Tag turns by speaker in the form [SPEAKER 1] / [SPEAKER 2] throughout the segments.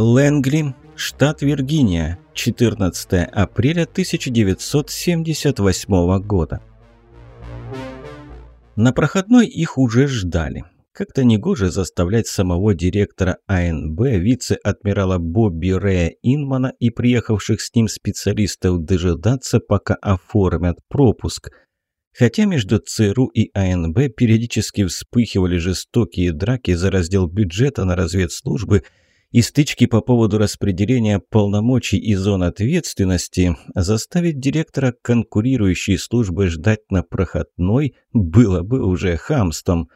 [SPEAKER 1] Лэнгли, штат Виргиния, 14 апреля 1978 года. На проходной их уже ждали. Как-то негоже заставлять самого директора АНБ, вице-адмирала Бобби Рэя Инмана и приехавших с ним специалистов дожидаться, пока оформят пропуск. Хотя между ЦРУ и АНБ периодически вспыхивали жестокие драки за раздел бюджета на разведслужбы – и стычки по поводу распределения полномочий и зон ответственности заставить директора конкурирующей службы ждать на проходной было бы уже хамством.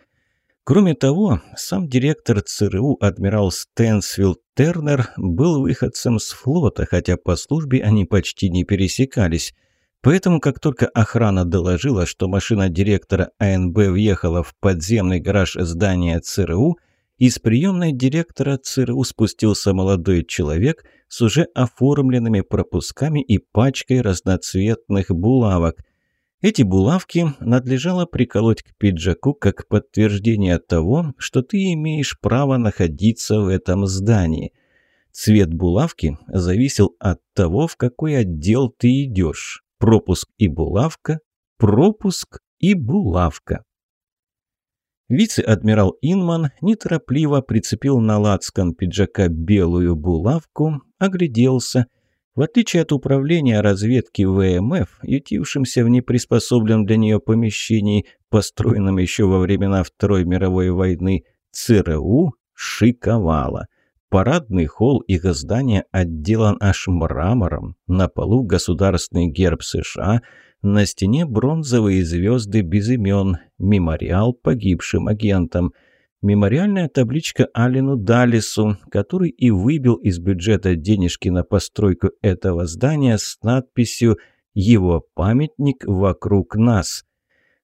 [SPEAKER 1] Кроме того, сам директор ЦРУ адмирал Стэнсвилл Тернер был выходцем с флота, хотя по службе они почти не пересекались. Поэтому, как только охрана доложила, что машина директора АНБ въехала в подземный гараж здания ЦРУ – из приемной директора ЦРУ спустился молодой человек с уже оформленными пропусками и пачкой разноцветных булавок. Эти булавки надлежало приколоть к пиджаку как подтверждение того, что ты имеешь право находиться в этом здании. Цвет булавки зависел от того, в какой отдел ты идешь. Пропуск и булавка, пропуск и булавка. Вице-адмирал Инман неторопливо прицепил на лацкан пиджака белую булавку, огляделся. В отличие от управления разведки ВМФ, ютившимся в неприспособленном для нее помещении, построенном еще во времена Второй мировой войны, ЦРУ шиковало. Парадный холл их здания отделан аж мрамором, на полу государственный герб США – на стене бронзовые звезды без имен, мемориал погибшим агентам. Мемориальная табличка Алину Далису, который и выбил из бюджета денежки на постройку этого здания с надписью «Его памятник вокруг нас».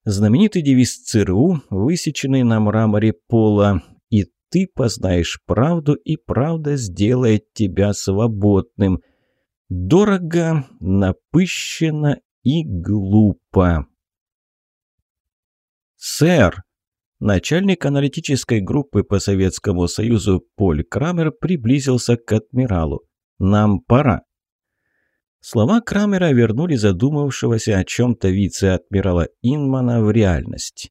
[SPEAKER 1] Знаменитый девиз ЦРУ, высеченный на мраморе пола «И ты познаешь правду, и правда сделает тебя свободным». Дорого, напыщенно и глупо. «Сэр!» Начальник аналитической группы по Советскому Союзу Поль Крамер приблизился к адмиралу. «Нам пора». Слова Крамера вернули задумавшегося о чем-то вице-адмирала Инмана в реальность.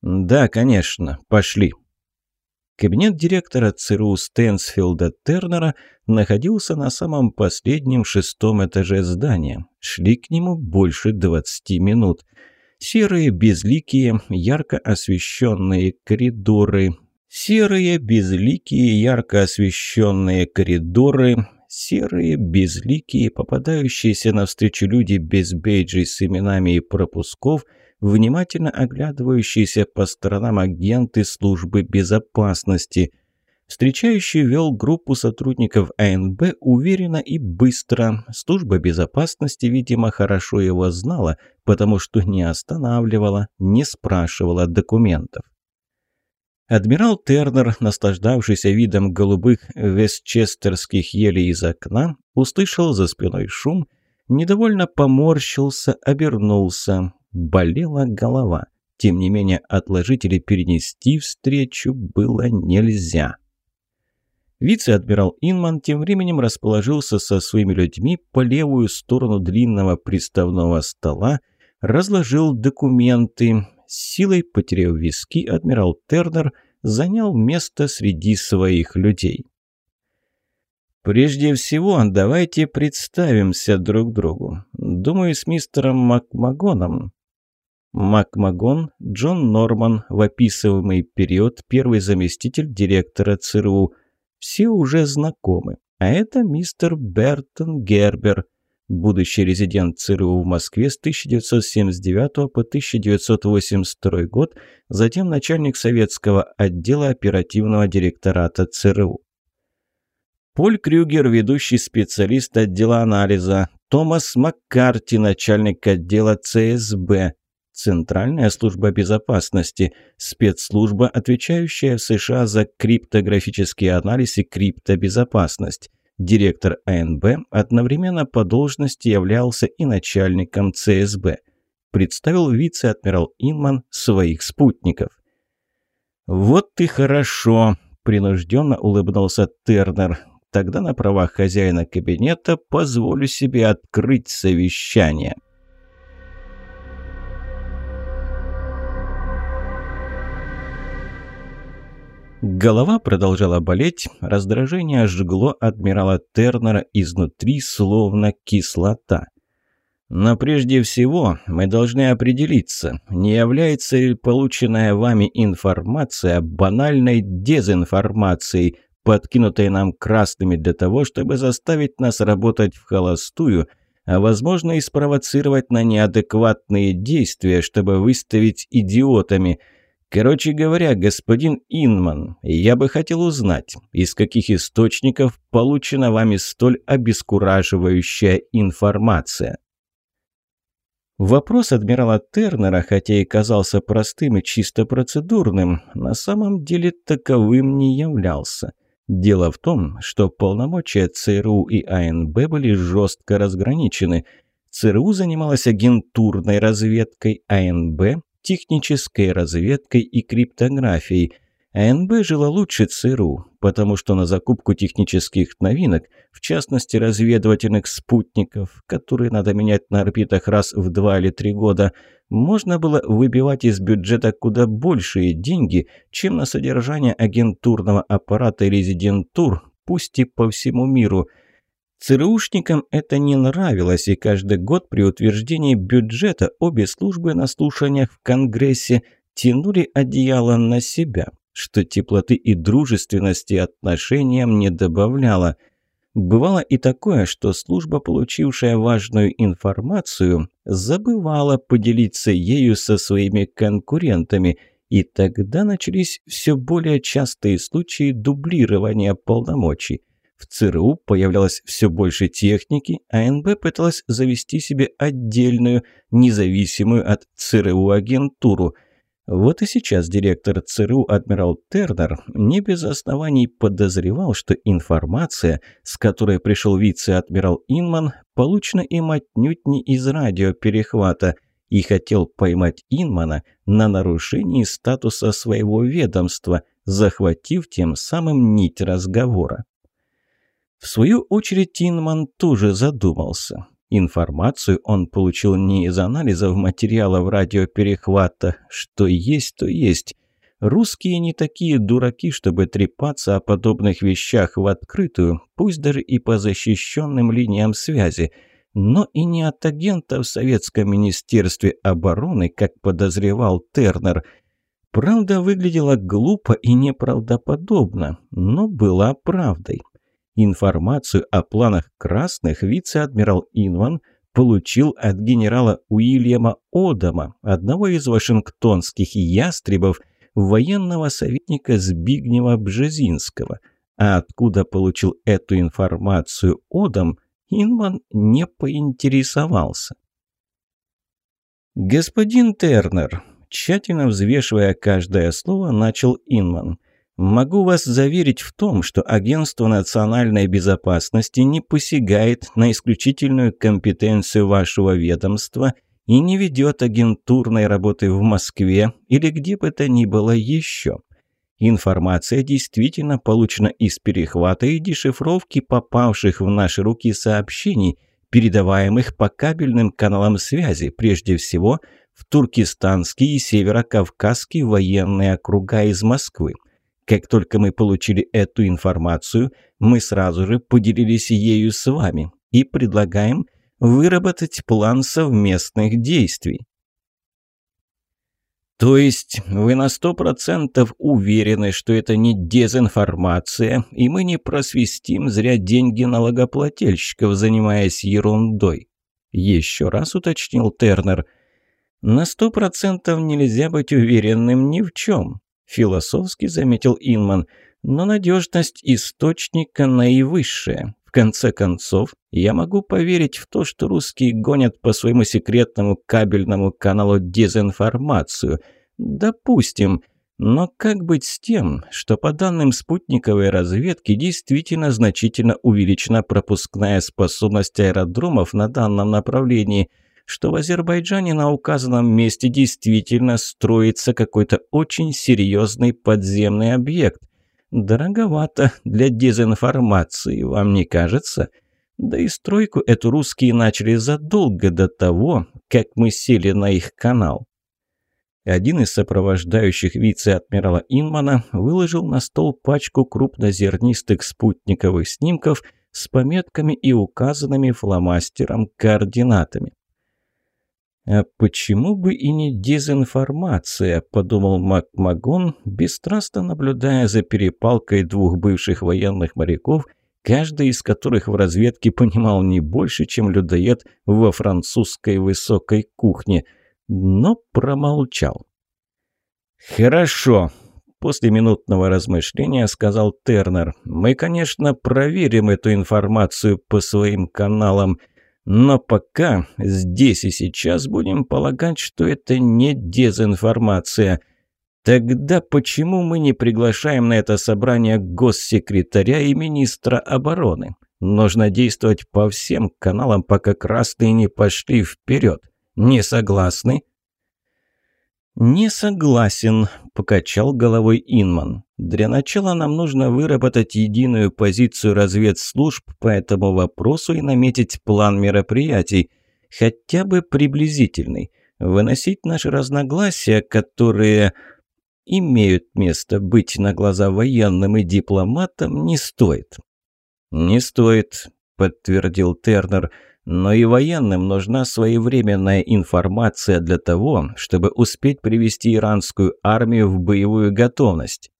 [SPEAKER 1] «Да, конечно, пошли». Кабинет директора ЦРУ Стэнсфилда Тернера находился на самом последнем шестом этаже здания. Шли к нему больше 20 минут. Серые, безликие, ярко освещенные коридоры. Серые, безликие, ярко освещенные коридоры. Серые, безликие, попадающиеся навстречу люди без бейджей с именами и пропусков – внимательно оглядывающиеся по сторонам агенты службы безопасности. Встречающий вел группу сотрудников АНБ уверенно и быстро. Служба безопасности, видимо, хорошо его знала, потому что не останавливала, не спрашивала документов. Адмирал Тернер, наслаждавшийся видом голубых вестчестерских елей из окна, услышал за спиной шум, недовольно поморщился, обернулся болела голова. Тем не менее, отложить или перенести встречу было нельзя. Вице-адмирал Инман тем временем расположился со своими людьми по левую сторону длинного приставного стола, разложил документы. Силой потеряв виски, адмирал Тернер занял место среди своих людей. Прежде всего, давайте представимся друг другу. Думаю, с мистером Макмагоном Макмагон Джон Норман в описываемый период первый заместитель директора ЦРУ. Все уже знакомы. А это мистер Бертон Гербер, будущий резидент ЦРУ в Москве с 1979 по 1982 год, затем начальник советского отдела оперативного директората ЦРУ. Поль Крюгер, ведущий специалист отдела анализа. Томас Маккарти, начальник отдела ЦСБ. Центральная служба безопасности, спецслужба, отвечающая в США за криптографический анализ и криптобезопасность. Директор АНБ одновременно по должности являлся и начальником ЦСБ. Представил вице-адмирал Инман своих спутников. «Вот и хорошо», – принужденно улыбнулся Тернер. тогда на правах хозяина кабинета позволю себе открыть совещание. Голова продолжала болеть, раздражение жгло адмирала Тернера изнутри, словно кислота. Но прежде всего мы должны определиться, не является ли полученная вами информация банальной дезинформацией, подкинутой нам красными для того, чтобы заставить нас работать в холостую, а возможно и спровоцировать на неадекватные действия, чтобы выставить идиотами. Короче говоря, господин Инман, я бы хотел узнать, из каких источников получена вами столь обескураживающая информация. Вопрос адмирала Тернера, хотя и казался простым и чисто процедурным, на самом деле таковым не являлся – Дело в том, что полномочия ЦРУ и АНБ были жестко разграничены. ЦРУ занималась агентурной разведкой, АНБ – технической разведкой и криптографией – АНБ жила лучше ЦРУ, потому что на закупку технических новинок, в частности разведывательных спутников, которые надо менять на орбитах раз в два или три года, можно было выбивать из бюджета куда большие деньги, чем на содержание агентурного аппарата и резидентур, пусть и по всему миру – ЦРУшникам это не нравилось, и каждый год при утверждении бюджета обе службы на слушаниях в Конгрессе тянули одеяло на себя что теплоты и дружественности отношениям не добавляло. Бывало и такое, что служба, получившая важную информацию, забывала поделиться ею со своими конкурентами, и тогда начались все более частые случаи дублирования полномочий. В ЦРУ появлялось все больше техники, а НБ пыталась завести себе отдельную, независимую от ЦРУ агентуру – вот и сейчас директор ЦРУ адмирал Тернер не без оснований подозревал, что информация, с которой пришел вице-адмирал Инман, получена им отнюдь не из радиоперехвата, и хотел поймать Инмана на нарушении статуса своего ведомства, захватив тем самым нить разговора. В свою очередь Инман тоже задумался. Информацию он получил не из анализов материалов радиоперехвата. Что есть, то есть. Русские не такие дураки, чтобы трепаться о подобных вещах в открытую, пусть даже и по защищенным линиям связи. Но и не от агента в Советском Министерстве обороны, как подозревал Тернер. Правда выглядела глупо и неправдоподобно, но была правдой. Информацию о планах красных вице-адмирал Инван получил от генерала Уильяма Одама, одного из вашингтонских ястребов, военного советника Збигнева Бжезинского. А откуда получил эту информацию Одам, Инман не поинтересовался. «Господин Тернер», тщательно взвешивая каждое слово, начал Инман – Могу вас заверить в том, что Агентство национальной безопасности не посягает на исключительную компетенцию вашего ведомства и не ведет агентурной работы в Москве или где бы то ни было еще. Информация действительно получена из перехвата и дешифровки попавших в наши руки сообщений, передаваемых по кабельным каналам связи, прежде всего в туркестанские и северокавказские военные округа из Москвы. Как только мы получили эту информацию, мы сразу же поделились ею с вами и предлагаем выработать план совместных действий. То есть вы на сто процентов уверены, что это не дезинформация, и мы не просвистим зря деньги налогоплательщиков, занимаясь ерундой? Еще раз уточнил Тернер. На сто процентов нельзя быть уверенным ни в чем. Философски заметил Инман. Но надежность источника наивысшая. В конце концов, я могу поверить в то, что русские гонят по своему секретному кабельному каналу дезинформацию. Допустим. Но как быть с тем, что по данным спутниковой разведки действительно значительно увеличена пропускная способность аэродромов на данном направлении – что в Азербайджане на указанном месте действительно строится какой-то очень серьезный подземный объект. Дороговато для дезинформации, вам не кажется? Да и стройку эту русские начали задолго до того, как мы сели на их канал. Один из сопровождающих вице-адмирала Инмана выложил на стол пачку крупнозернистых спутниковых снимков с пометками и указанными фломастером координатами. «А почему бы и не дезинформация?» – подумал Макмагон, бесстрастно наблюдая за перепалкой двух бывших военных моряков, каждый из которых в разведке понимал не больше, чем людоед во французской высокой кухне – но промолчал. «Хорошо», – после минутного размышления сказал Тернер. «Мы, конечно, проверим эту информацию по своим каналам, но пока здесь и сейчас будем полагать, что это не дезинформация. Тогда почему мы не приглашаем на это собрание госсекретаря и министра обороны? Нужно действовать по всем каналам, пока красные не пошли вперед». Не согласны?» «Не согласен», – покачал головой Инман. «Для начала нам нужно выработать единую позицию разведслужб по этому вопросу и наметить план мероприятий, хотя бы приблизительный. Выносить наши разногласия, которые имеют место быть на глаза военным и дипломатам, не стоит». «Не стоит», – подтвердил Тернер, – но и военным нужна своевременная информация для того, чтобы успеть привести иранскую армию в боевую готовность.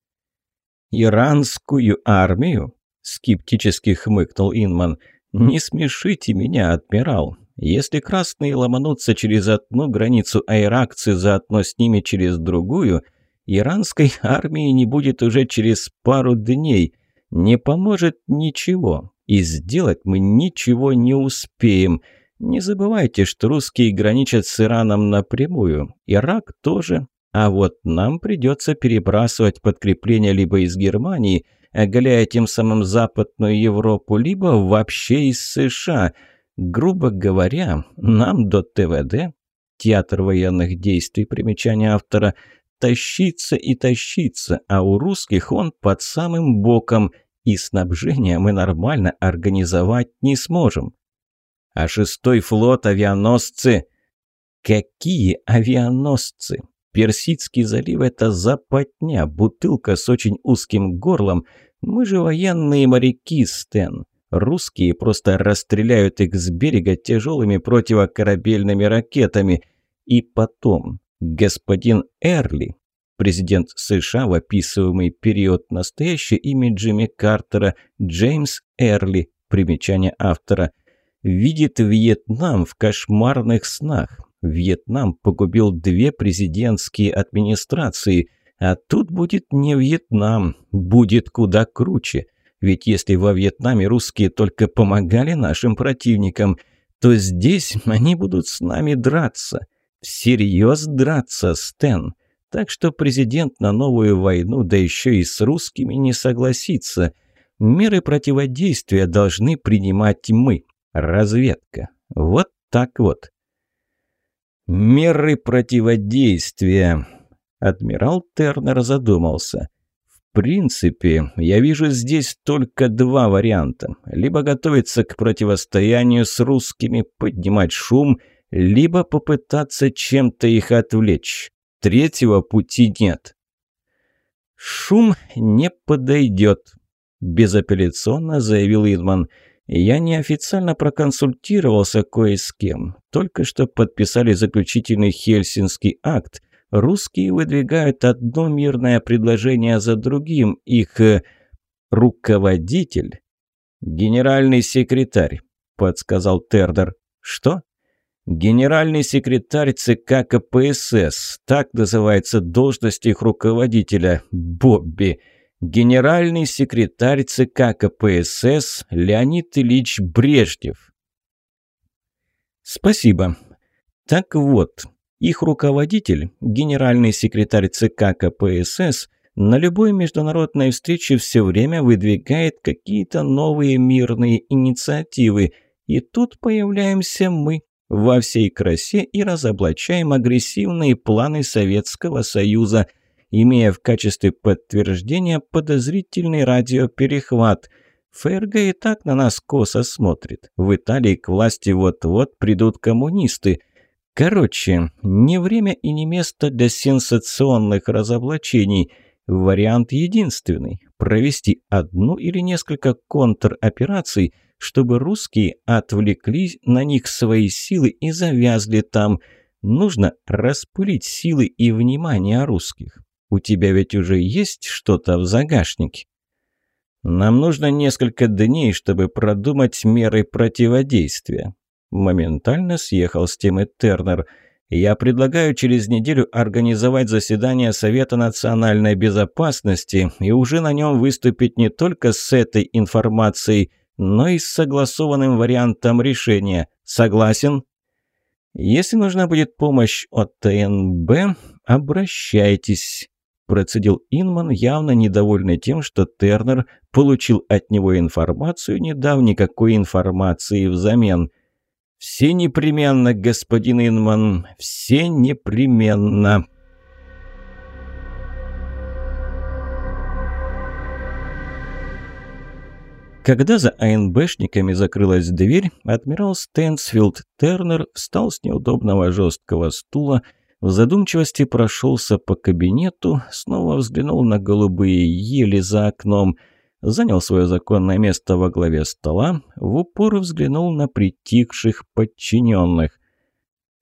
[SPEAKER 1] «Иранскую армию?» – скептически хмыкнул Инман. «Не смешите меня, адмирал. Если красные ломанутся через одну границу, а иракцы заодно с ними через другую, иранской армии не будет уже через пару дней. Не поможет ничего и сделать мы ничего не успеем. Не забывайте, что русские граничат с Ираном напрямую, Ирак тоже, а вот нам придется перебрасывать подкрепления либо из Германии, оголяя тем самым Западную Европу, либо вообще из США. Грубо говоря, нам до ТВД, театр военных действий, примечание автора, тащиться и тащиться, а у русских он под самым боком – и снабжение мы нормально организовать не сможем. А шестой флот авианосцы... Какие авианосцы? Персидский залив – это западня, бутылка с очень узким горлом. Мы же военные моряки, Стэн. Русские просто расстреляют их с берега тяжелыми противокорабельными ракетами. И потом, господин Эрли Президент США в описываемый период настоящее имя Джимми Картера Джеймс Эрли, примечание автора, видит Вьетнам в кошмарных снах. Вьетнам погубил две президентские администрации, а тут будет не Вьетнам, будет куда круче. Ведь если во Вьетнаме русские только помогали нашим противникам, то здесь они будут с нами драться. Всерьез драться, Стэн. Так что президент на новую войну, да еще и с русскими, не согласится. Меры противодействия должны принимать мы, разведка. Вот так вот. Меры противодействия. Адмирал Тернер задумался. В принципе, я вижу здесь только два варианта. Либо готовиться к противостоянию с русскими, поднимать шум, либо попытаться чем-то их отвлечь. Третьего пути нет. «Шум не подойдет», – безапелляционно заявил Идман. «Я неофициально проконсультировался кое с кем. Только что подписали заключительный Хельсинский акт. Русские выдвигают одно мирное предложение за другим. Их э, руководитель...» «Генеральный секретарь», – подсказал Тердер. «Что?» Генеральный секретарь ЦК КПСС, так называется должность их руководителя, Бобби. Генеральный секретарь ЦК КПСС Леонид Ильич Брежнев. Спасибо. Так вот, их руководитель, генеральный секретарь ЦК КПСС, на любой международной встрече все время выдвигает какие-то новые мирные инициативы, и тут появляемся мы, во всей красе и разоблачаем агрессивные планы Советского Союза. Имея в качестве подтверждения подозрительный радиоперехват. ФРГ и так на нас косо смотрит. В Италии к власти вот-вот придут коммунисты. Короче, не время и не место для сенсационных разоблачений. Вариант единственный – провести одну или несколько контропераций, чтобы русские отвлекли на них свои силы и завязли там. Нужно распылить силы и внимание русских. У тебя ведь уже есть что-то в загашнике? Нам нужно несколько дней, чтобы продумать меры противодействия. Моментально съехал с темы Тернер. «Я предлагаю через неделю организовать заседание Совета национальной безопасности и уже на нем выступить не только с этой информацией, но и с согласованным вариантом решения. Согласен?» «Если нужна будет помощь от ТНБ, обращайтесь», – процедил Инман, явно недовольный тем, что Тернер получил от него информацию, не дав никакой информации взамен – «Все непременно, господин Инман, все непременно!» Когда за АНБшниками закрылась дверь, адмирал Стэнсфилд Тернер встал с неудобного жесткого стула, в задумчивости прошелся по кабинету, снова взглянул на голубые ели за окном – занял свое законное место во главе стола, в упор взглянул на притихших подчиненных.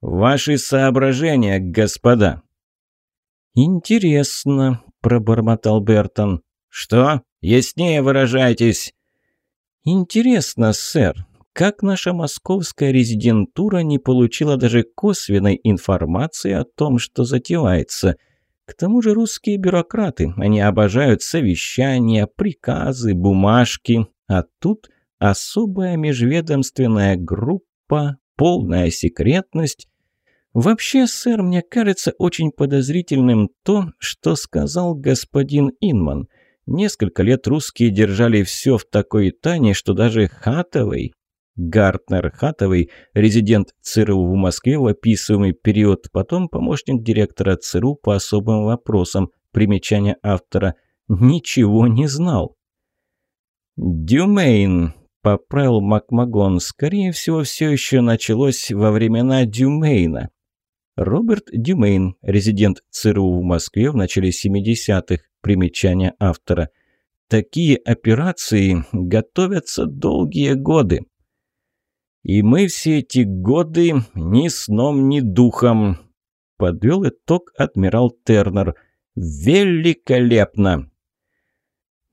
[SPEAKER 1] «Ваши соображения, господа!» «Интересно», – пробормотал Бертон. «Что? Яснее выражайтесь!» «Интересно, сэр, как наша московская резидентура не получила даже косвенной информации о том, что затевается?» К тому же русские бюрократы, они обожают совещания, приказы, бумажки, а тут особая межведомственная группа, полная секретность. Вообще, сэр, мне кажется очень подозрительным то, что сказал господин Инман. Несколько лет русские держали все в такой тайне, что даже Хатовой, Гартнер Хатовый, резидент ЦРУ в Москве в описываемый период, потом помощник директора ЦРУ по особым вопросам, примечание автора, ничего не знал. «Дюмейн», — поправил Макмагон, — «скорее всего, все еще началось во времена Дюмейна». Роберт Дюмейн, резидент ЦРУ в Москве в начале 70-х, примечание автора. Такие операции готовятся долгие годы. И мы все эти годы ни сном, ни духом. Подвел итог адмирал Тернер. Великолепно!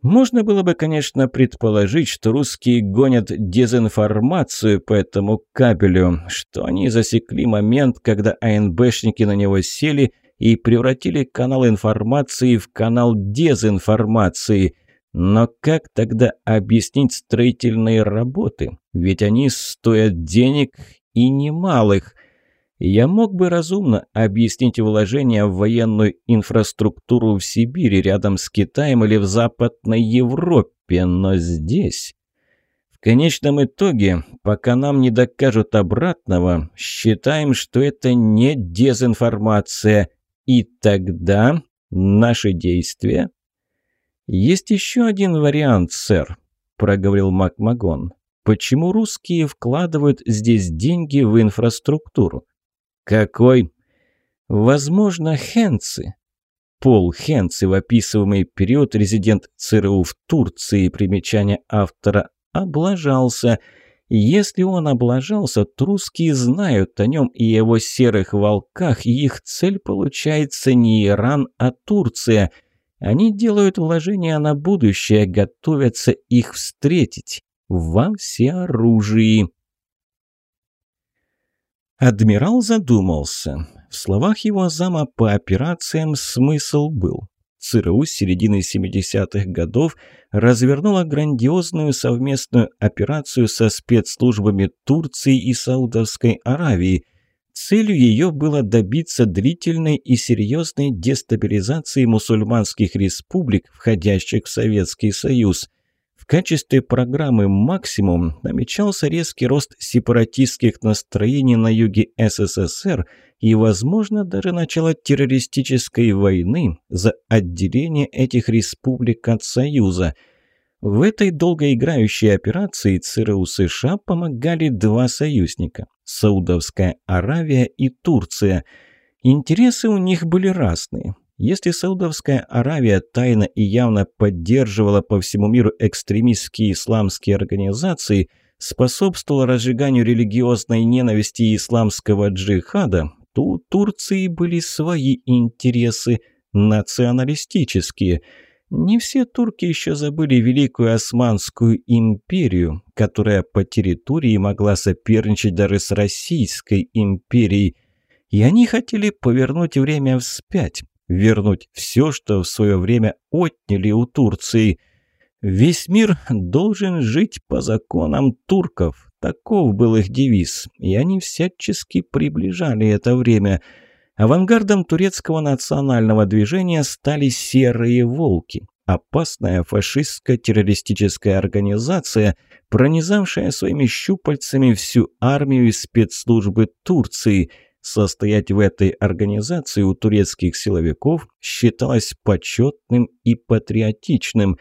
[SPEAKER 1] Можно было бы, конечно, предположить, что русские гонят дезинформацию по этому кабелю, что они засекли момент, когда АНБшники на него сели и превратили канал информации в канал дезинформации. Но как тогда объяснить строительные работы? Ведь они стоят денег и немалых. Я мог бы разумно объяснить вложения в военную инфраструктуру в Сибири рядом с Китаем или в Западной Европе, но здесь... В конечном итоге, пока нам не докажут обратного, считаем, что это не дезинформация, и тогда наши действия «Есть еще один вариант, сэр», – проговорил Макмагон. «Почему русские вкладывают здесь деньги в инфраструктуру?» «Какой?» «Возможно, Хенцы». Пол Хенцы в описываемый период резидент ЦРУ в Турции, примечание автора, облажался. Если он облажался, то русские знают о нем и его серых волках, и их цель получается не Иран, а Турция – они делают вложения на будущее, готовятся их встретить во всеоружии. Адмирал задумался. В словах его зама по операциям смысл был. ЦРУ с середины 70-х годов развернула грандиозную совместную операцию со спецслужбами Турции и Саудовской Аравии – Целью ее было добиться длительной и серьезной дестабилизации мусульманских республик, входящих в Советский Союз. В качестве программы «Максимум» намечался резкий рост сепаратистских настроений на юге СССР и, возможно, даже начало террористической войны за отделение этих республик от Союза. В этой долгоиграющей операции ЦРУ США помогали два союзника – Саудовская Аравия и Турция. Интересы у них были разные. Если Саудовская Аравия тайно и явно поддерживала по всему миру экстремистские исламские организации, способствовала разжиганию религиозной ненависти исламского джихада, то у Турции были свои интересы, националистические. Не все турки еще забыли Великую Османскую империю, которая по территории могла соперничать даже с Российской империей, и они хотели повернуть время вспять, вернуть все, что в свое время отняли у Турции. Весь мир должен жить по законам турков. Таков был их девиз, и они всячески приближали это время. Авангардом турецкого национального движения стали «серые волки», опасная фашистско-террористическая организация, пронизавшая своими щупальцами всю армию и спецслужбы Турции – Состоять в этой организации у турецких силовиков считалось почетным и патриотичным.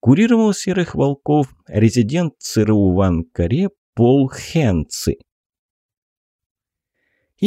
[SPEAKER 1] Курировал «Серых волков» резидент ЦРУ в Анкаре Пол Хенци.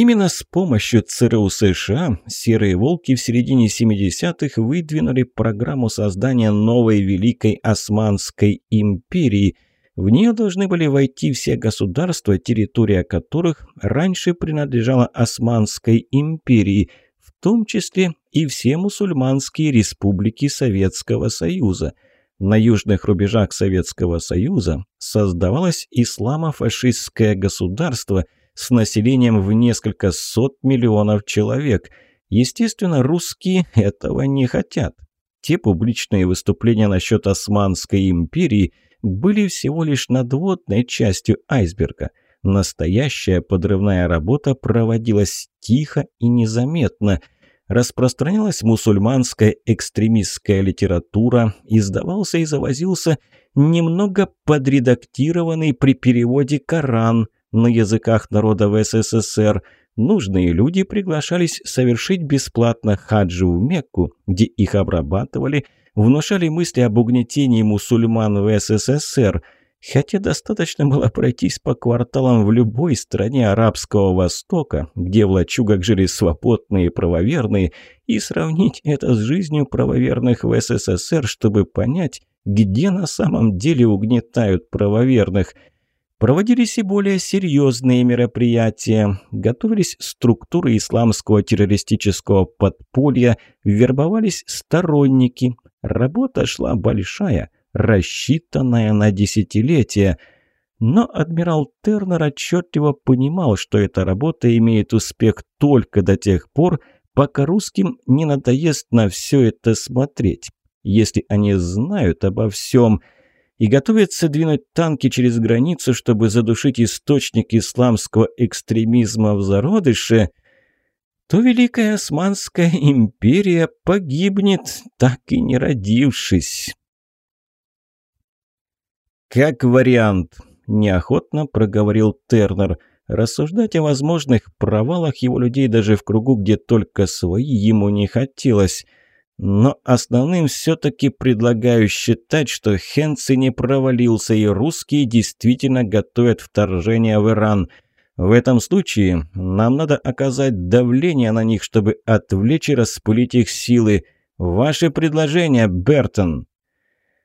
[SPEAKER 1] Именно с помощью ЦРУ США «Серые волки» в середине 70-х выдвинули программу создания новой Великой Османской империи – в нее должны были войти все государства, территория которых раньше принадлежала Османской империи, в том числе и все мусульманские республики Советского Союза. На южных рубежах Советского Союза создавалось исламо-фашистское государство с населением в несколько сот миллионов человек. Естественно, русские этого не хотят. Те публичные выступления насчет Османской империи – были всего лишь надводной частью айсберга. Настоящая подрывная работа проводилась тихо и незаметно. Распространялась мусульманская экстремистская литература, издавался и завозился немного подредактированный при переводе Коран на языках народов СССР – Нужные люди приглашались совершить бесплатно хаджи в Мекку, где их обрабатывали, внушали мысли об угнетении мусульман в СССР, хотя достаточно было пройтись по кварталам в любой стране Арабского Востока, где в лачугах жили свободные правоверные, и сравнить это с жизнью правоверных в СССР, чтобы понять, где на самом деле угнетают правоверных – Проводились и более серьезные мероприятия. Готовились структуры исламского террористического подполья, вербовались сторонники. Работа шла большая, рассчитанная на десятилетия. Но адмирал Тернер отчетливо понимал, что эта работа имеет успех только до тех пор, пока русским не надоест на все это смотреть. Если они знают обо всем – и готовятся двинуть танки через границу, чтобы задушить источник исламского экстремизма в зародыше, то Великая Османская империя погибнет, так и не родившись. «Как вариант», – неохотно проговорил Тернер. Рассуждать о возможных провалах его людей даже в кругу, где только свои, ему не хотелось – но основным все-таки предлагаю считать, что Хенци не провалился, и русские действительно готовят вторжение в Иран. В этом случае нам надо оказать давление на них, чтобы отвлечь и распылить их силы. Ваше предложение, Бертон.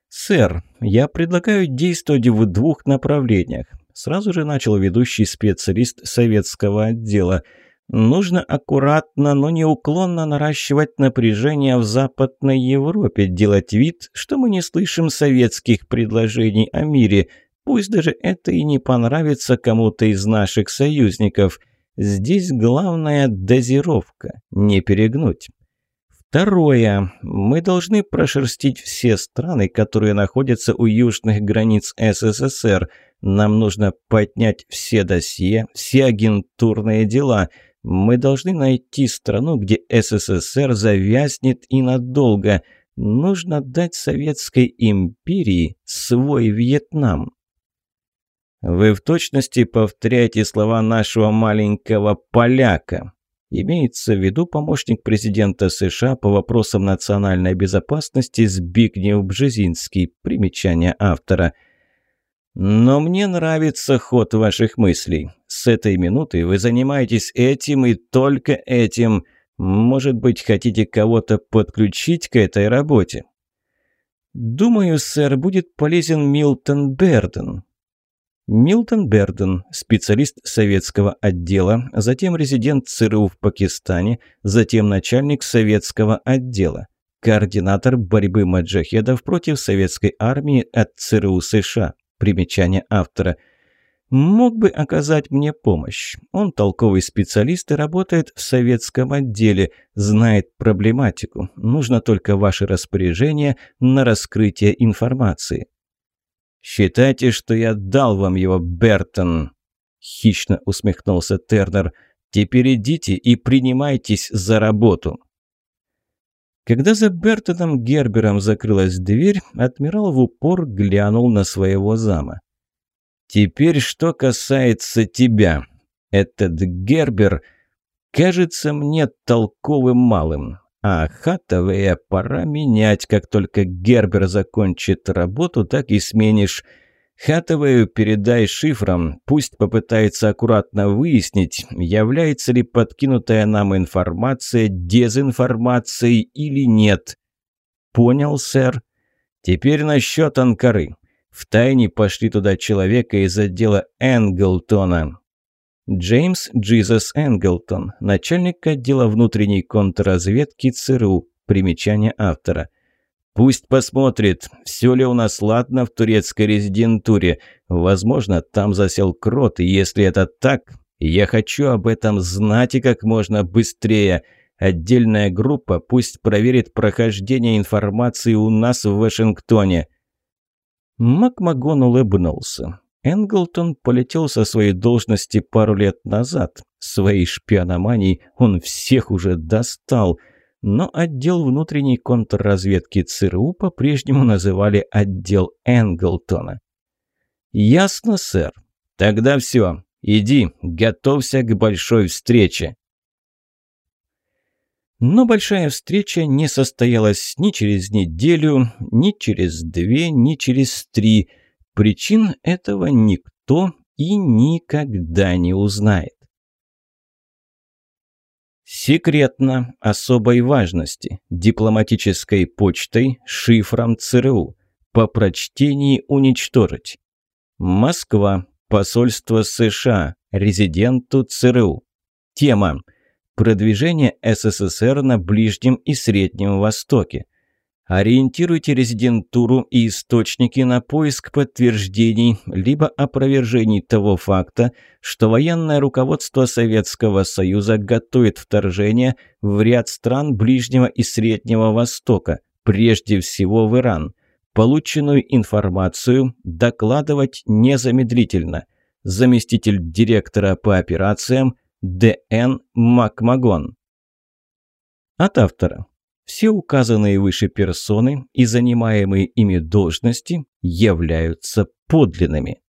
[SPEAKER 1] «Сэр, я предлагаю действовать в двух направлениях», сразу же начал ведущий специалист советского отдела – Нужно аккуратно, но неуклонно наращивать напряжение в Западной Европе, делать вид, что мы не слышим советских предложений о мире, пусть даже это и не понравится кому-то из наших союзников. Здесь главная дозировка, не перегнуть. Второе. Мы должны прошерстить все страны, которые находятся у южных границ СССР. Нам нужно поднять все досье, все агентурные дела – мы должны найти страну, где СССР завязнет и надолго. Нужно дать Советской империи свой Вьетнам. Вы в точности повторяете слова нашего маленького поляка. Имеется в виду помощник президента США по вопросам национальной безопасности Збигнев Бжезинский. Примечание автора. Но мне нравится ход ваших мыслей. С этой минуты вы занимаетесь этим и только этим. Может быть, хотите кого-то подключить к этой работе? Думаю, сэр, будет полезен Милтон Берден. Милтон Берден, специалист советского отдела, затем резидент ЦРУ в Пакистане, затем начальник советского отдела, координатор борьбы маджахедов против советской армии от ЦРУ США. Примечание автора. Мог бы оказать мне помощь. Он толковый специалист и работает в советском отделе, знает проблематику. Нужно только ваше распоряжение на раскрытие информации. «Считайте, что я дал вам его, Бертон!» Хищно усмехнулся Тернер. «Теперь идите и принимайтесь за работу!» Когда за Бертоном Гербером закрылась дверь, адмирал в упор глянул на своего зама. «Теперь что касается тебя. Этот Гербер кажется мне толковым малым. А Хаттавея пора менять, как только Гербер закончит работу, так и сменишь. Хаттавею передай шифром, пусть попытается аккуратно выяснить, является ли подкинутая нам информация дезинформацией или нет. Понял, сэр? Теперь насчет Анкары. Втайне пошли туда человека из отдела Энглтона. Джеймс Джизас Энглтон, начальник отдела внутренней контрразведки ЦРУ. Примечание автора. Пусть посмотрит, все ли у нас ладно в турецкой резидентуре. Возможно, там засел крот, и если это так, я хочу об этом знать и как можно быстрее. Отдельная группа пусть проверит прохождение информации у нас в Вашингтоне. Макмагон улыбнулся. Энглтон полетел со своей должности пару лет назад. Своей шпиономанией он всех уже достал. Но отдел внутренней контрразведки ЦРУ по-прежнему называли отдел Энглтона. «Ясно, сэр. Тогда все. Иди, готовься к большой встрече». Но большая встреча не состоялась ни через неделю, ни через две, ни через три – Причин этого никто и никогда не узнает. Секретно, особой важности, дипломатической почтой, шифром ЦРУ. По прочтении уничтожить. Москва. Посольство США. Резиденту ЦРУ. Тема. Продвижение СССР на Ближнем и Среднем Востоке. Ориентируйте резидентуру и источники на поиск подтверждений либо опровержений того факта, что военное руководство Советского Союза готовит вторжение в ряд стран Ближнего и Среднего Востока, прежде всего в Иран. Полученную информацию докладывать незамедлительно. Заместитель директора по операциям Д.Н. Макмагон. От автора. Все указанные выше персоны и занимаемые ими должности являются подлинными.